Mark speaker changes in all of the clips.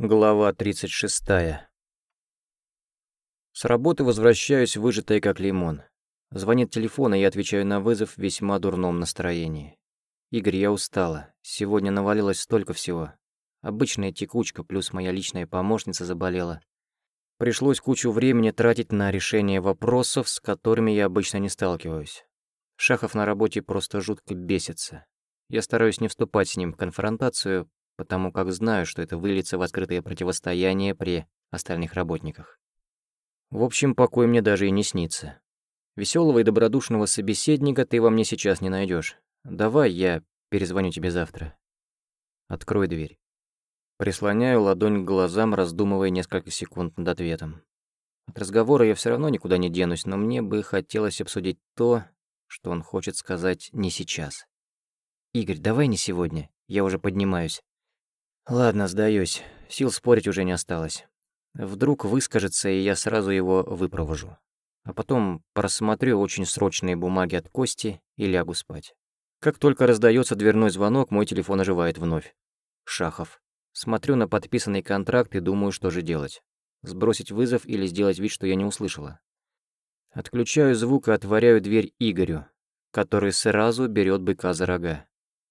Speaker 1: Глава 36. С работы возвращаюсь, выжатая как лимон. Звонит телефон, и я отвечаю на вызов в весьма дурном настроении. «Игорь, я устала. Сегодня навалилось столько всего. Обычная текучка, плюс моя личная помощница заболела. Пришлось кучу времени тратить на решение вопросов, с которыми я обычно не сталкиваюсь. Шахов на работе просто жутко бесится. Я стараюсь не вступать с ним в конфронтацию, потому как знаю, что это выльется в открытое противостояние при остальных работниках. В общем, покой мне даже и не снится. Веселого и добродушного собеседника ты во мне сейчас не найдешь. Давай я перезвоню тебе завтра. Открой дверь. Прислоняю ладонь к глазам, раздумывая несколько секунд над ответом. От разговора я все равно никуда не денусь, но мне бы хотелось обсудить то, что он хочет сказать не сейчас. «Игорь, давай не сегодня, я уже поднимаюсь. Ладно, сдаюсь. Сил спорить уже не осталось. Вдруг выскажется, и я сразу его выпровожу. А потом просмотрю очень срочные бумаги от Кости и лягу спать. Как только раздается дверной звонок, мой телефон оживает вновь. Шахов. Смотрю на подписанный контракт и думаю, что же делать. Сбросить вызов или сделать вид, что я не услышала. Отключаю звук и отворяю дверь Игорю, который сразу берет быка за рога.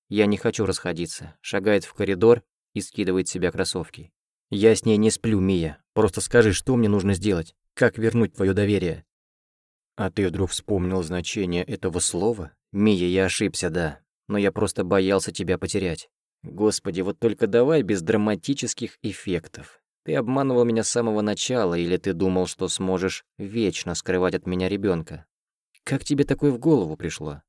Speaker 1: Я не хочу расходиться. Шагает в коридор и скидывает с себя кроссовки. «Я с ней не сплю, Мия. Просто скажи, что мне нужно сделать? Как вернуть твое доверие?» «А ты вдруг вспомнил значение этого слова? Мия, я ошибся, да. Но я просто боялся тебя потерять. Господи, вот только давай без драматических эффектов. Ты обманывал меня с самого начала, или ты думал, что сможешь вечно скрывать от меня ребенка? Как тебе такое в голову пришло?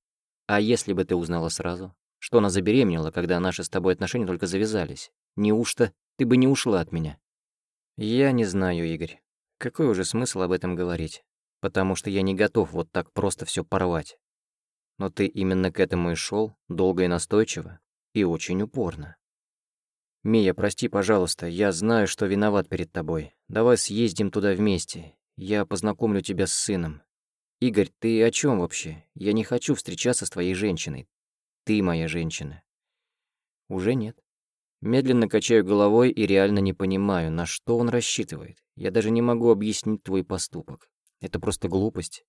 Speaker 1: А если бы ты узнала сразу? Что она забеременела, когда наши с тобой отношения только завязались? Неужто ты бы не ушла от меня? Я не знаю, Игорь. Какой уже смысл об этом говорить? Потому что я не готов вот так просто все порвать. Но ты именно к этому и шел, долго и настойчиво, и очень упорно. Мия, прости, пожалуйста, я знаю, что виноват перед тобой. Давай съездим туда вместе. Я познакомлю тебя с сыном. Игорь, ты о чем вообще? Я не хочу встречаться с твоей женщиной. Ты моя женщина. Уже нет. Медленно качаю головой и реально не понимаю, на что он рассчитывает. Я даже не могу объяснить твой поступок. Это просто глупость.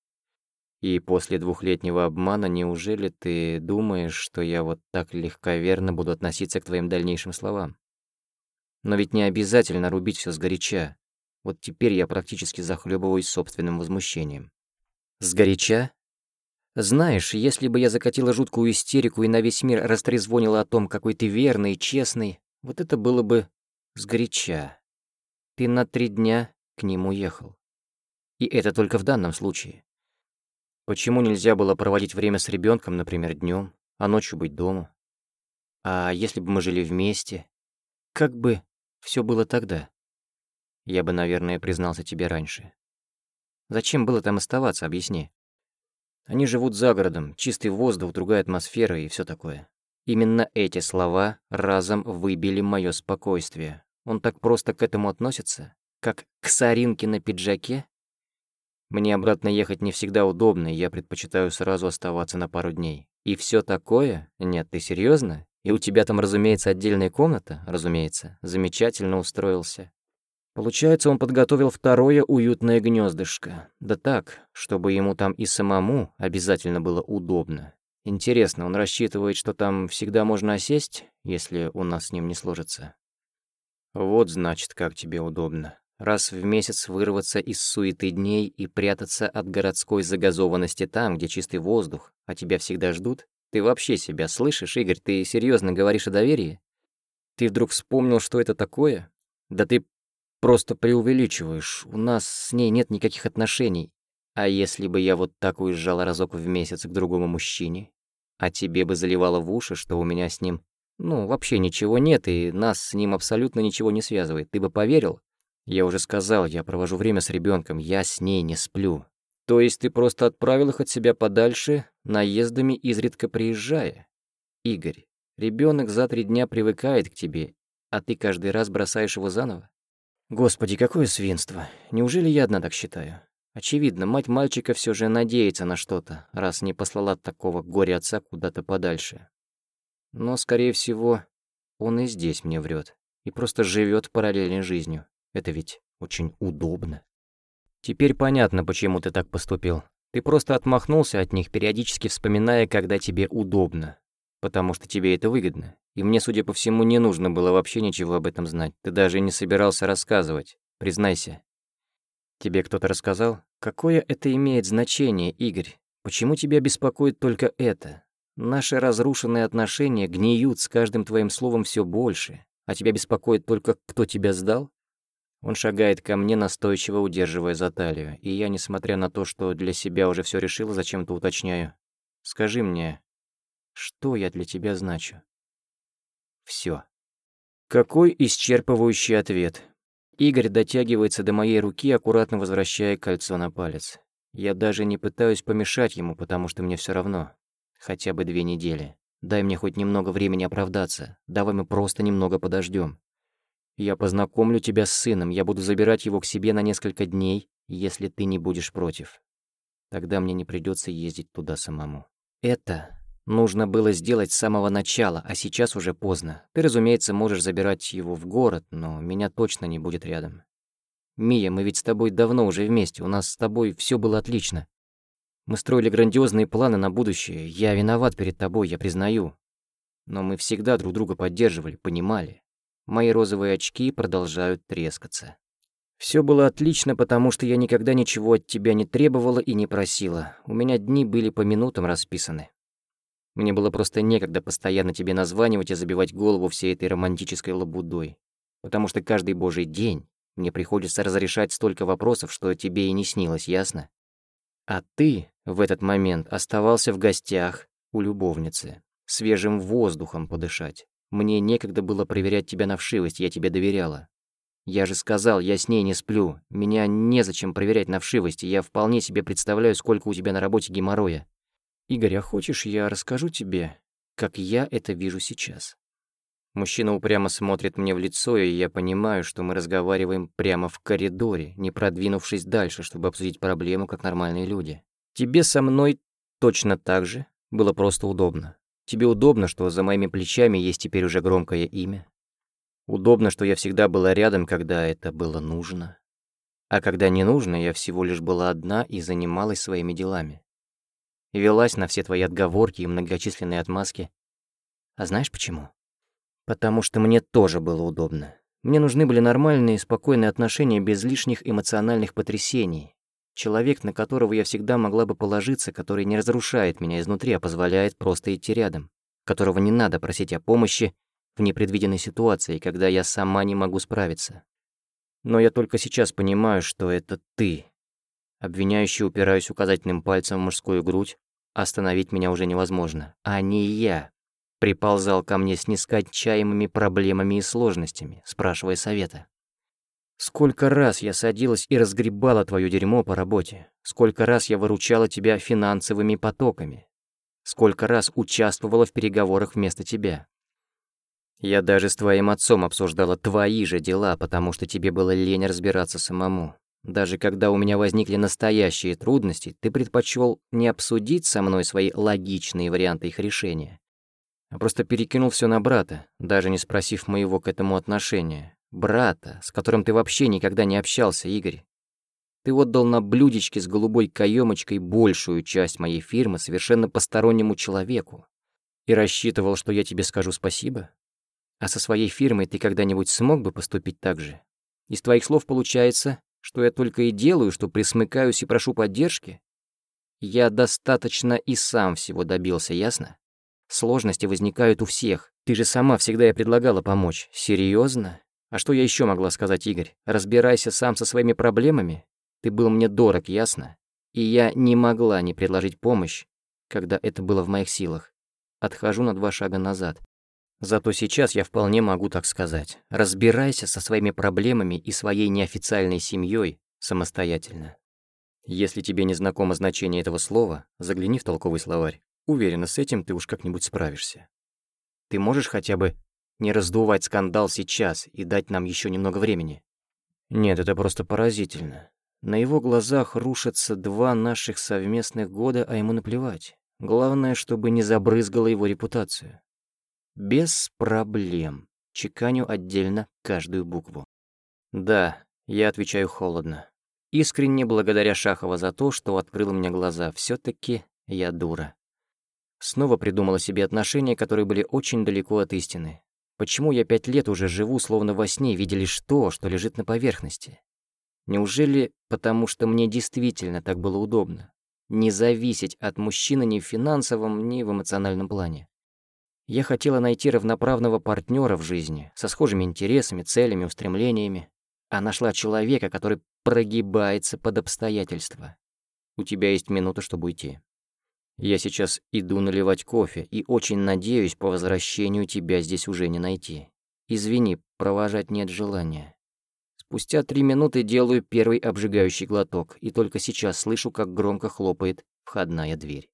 Speaker 1: И после двухлетнего обмана неужели ты думаешь, что я вот так легковерно буду относиться к твоим дальнейшим словам? Но ведь не обязательно рубить все сгоряча. Вот теперь я практически захлебываюсь собственным возмущением. Сгоряча? Знаешь, если бы я закатила жуткую истерику и на весь мир растрезвонила о том, какой ты верный и честный, вот это было бы сгоряча. Ты на три дня к ним уехал. И это только в данном случае. Почему нельзя было проводить время с ребенком, например, днем, а ночью быть дома? А если бы мы жили вместе? Как бы все было тогда? Я бы, наверное, признался тебе раньше. Зачем было там оставаться, объясни. Они живут за городом, чистый воздух, другая атмосфера и все такое. Именно эти слова разом выбили мое спокойствие. Он так просто к этому относится? Как к соринке на пиджаке? Мне обратно ехать не всегда удобно, и я предпочитаю сразу оставаться на пару дней. И все такое? Нет, ты серьезно? И у тебя там, разумеется, отдельная комната? Разумеется. Замечательно устроился. Получается, он подготовил второе уютное гнездышко. Да так, чтобы ему там и самому обязательно было удобно. Интересно, он рассчитывает, что там всегда можно осесть, если у нас с ним не сложится? Вот значит, как тебе удобно. Раз в месяц вырваться из суеты дней и прятаться от городской загазованности там, где чистый воздух, а тебя всегда ждут? Ты вообще себя слышишь, Игорь? Ты серьезно говоришь о доверии? Ты вдруг вспомнил, что это такое? Да ты Просто преувеличиваешь. У нас с ней нет никаких отношений. А если бы я вот так уезжала разок в месяц к другому мужчине? А тебе бы заливало в уши, что у меня с ним... Ну, вообще ничего нет, и нас с ним абсолютно ничего не связывает. Ты бы поверил? Я уже сказал, я провожу время с ребенком, я с ней не сплю. То есть ты просто отправил их от себя подальше, наездами изредка приезжая? Игорь, ребенок за три дня привыкает к тебе, а ты каждый раз бросаешь его заново? Господи, какое свинство. Неужели я одна так считаю? Очевидно, мать мальчика все же надеется на что-то, раз не послала такого горя отца куда-то подальше. Но, скорее всего, он и здесь мне врет. и просто живет параллельной жизнью. Это ведь очень удобно. Теперь понятно, почему ты так поступил. Ты просто отмахнулся от них, периодически вспоминая, когда тебе удобно. Потому что тебе это выгодно. И мне, судя по всему, не нужно было вообще ничего об этом знать. Ты даже не собирался рассказывать. Признайся. Тебе кто-то рассказал? Какое это имеет значение, Игорь? Почему тебя беспокоит только это? Наши разрушенные отношения гниют с каждым твоим словом все больше, а тебя беспокоит только, кто тебя сдал? Он шагает ко мне, настойчиво удерживая за талию, и я, несмотря на то, что для себя уже все решил, зачем-то уточняю. Скажи мне, что я для тебя значу? Все. Какой исчерпывающий ответ. Игорь дотягивается до моей руки, аккуратно возвращая кольцо на палец. Я даже не пытаюсь помешать ему, потому что мне все равно. Хотя бы две недели. Дай мне хоть немного времени оправдаться. Давай мы просто немного подождем. Я познакомлю тебя с сыном, я буду забирать его к себе на несколько дней, если ты не будешь против. Тогда мне не придется ездить туда самому. Это Нужно было сделать с самого начала, а сейчас уже поздно. Ты, разумеется, можешь забирать его в город, но меня точно не будет рядом. Мия, мы ведь с тобой давно уже вместе, у нас с тобой все было отлично. Мы строили грандиозные планы на будущее. Я виноват перед тобой, я признаю. Но мы всегда друг друга поддерживали, понимали. Мои розовые очки продолжают трескаться. Все было отлично, потому что я никогда ничего от тебя не требовала и не просила. У меня дни были по минутам расписаны. Мне было просто некогда постоянно тебе названивать и забивать голову всей этой романтической лабудой. Потому что каждый божий день мне приходится разрешать столько вопросов, что тебе и не снилось, ясно? А ты в этот момент оставался в гостях у любовницы, свежим воздухом подышать. Мне некогда было проверять тебя на вшивость, я тебе доверяла. Я же сказал, я с ней не сплю. Меня незачем проверять на вшивость, я вполне себе представляю, сколько у тебя на работе геморроя. «Игорь, а хочешь, я расскажу тебе, как я это вижу сейчас?» Мужчина упрямо смотрит мне в лицо, и я понимаю, что мы разговариваем прямо в коридоре, не продвинувшись дальше, чтобы обсудить проблему как нормальные люди. Тебе со мной точно так же было просто удобно. Тебе удобно, что за моими плечами есть теперь уже громкое имя. Удобно, что я всегда была рядом, когда это было нужно. А когда не нужно, я всего лишь была одна и занималась своими делами велась на все твои отговорки и многочисленные отмазки. А знаешь почему? Потому что мне тоже было удобно. Мне нужны были нормальные, спокойные отношения без лишних эмоциональных потрясений. Человек, на которого я всегда могла бы положиться, который не разрушает меня изнутри, а позволяет просто идти рядом, которого не надо просить о помощи в непредвиденной ситуации, когда я сама не могу справиться. Но я только сейчас понимаю, что это ты, Обвиняющий упираюсь указательным пальцем в мужскую грудь. Остановить меня уже невозможно. А не я. Приползал ко мне с нескончаемыми проблемами и сложностями, спрашивая совета. Сколько раз я садилась и разгребала твое дерьмо по работе. Сколько раз я выручала тебя финансовыми потоками. Сколько раз участвовала в переговорах вместо тебя. Я даже с твоим отцом обсуждала твои же дела, потому что тебе было лень разбираться самому. Даже когда у меня возникли настоящие трудности, ты предпочел не обсудить со мной свои логичные варианты их решения, а просто перекинул все на брата, даже не спросив моего к этому отношения. Брата, с которым ты вообще никогда не общался, Игорь. Ты отдал на блюдечке с голубой каемочкой большую часть моей фирмы совершенно постороннему человеку и рассчитывал, что я тебе скажу спасибо? А со своей фирмой ты когда-нибудь смог бы поступить так же? Из твоих слов получается, что я только и делаю, что присмыкаюсь и прошу поддержки? Я достаточно и сам всего добился, ясно? Сложности возникают у всех. Ты же сама всегда я предлагала помочь. Серьезно? А что я еще могла сказать, Игорь? Разбирайся сам со своими проблемами. Ты был мне дорог, ясно? И я не могла не предложить помощь, когда это было в моих силах. Отхожу на два шага назад. Зато сейчас я вполне могу так сказать. Разбирайся со своими проблемами и своей неофициальной семьей самостоятельно. Если тебе не знакомо значение этого слова, загляни в толковый словарь. Уверена, с этим ты уж как-нибудь справишься. Ты можешь хотя бы не раздувать скандал сейчас и дать нам еще немного времени? Нет, это просто поразительно. На его глазах рушатся два наших совместных года, а ему наплевать. Главное, чтобы не забрызгало его репутацию. Без проблем. чеканю отдельно каждую букву. «Да», — я отвечаю холодно. Искренне благодаря Шахова за то, что открыл мне глаза. все таки я дура. Снова придумала себе отношения, которые были очень далеко от истины. Почему я пять лет уже живу, словно во сне, видя лишь то, что лежит на поверхности? Неужели потому, что мне действительно так было удобно? Не зависеть от мужчины ни в финансовом, ни в эмоциональном плане. Я хотела найти равноправного партнера в жизни, со схожими интересами, целями, устремлениями, а нашла человека, который прогибается под обстоятельства. У тебя есть минута, чтобы уйти. Я сейчас иду наливать кофе и очень надеюсь, по возвращению тебя здесь уже не найти. Извини, провожать нет желания. Спустя три минуты делаю первый обжигающий глоток, и только сейчас слышу, как громко хлопает входная дверь.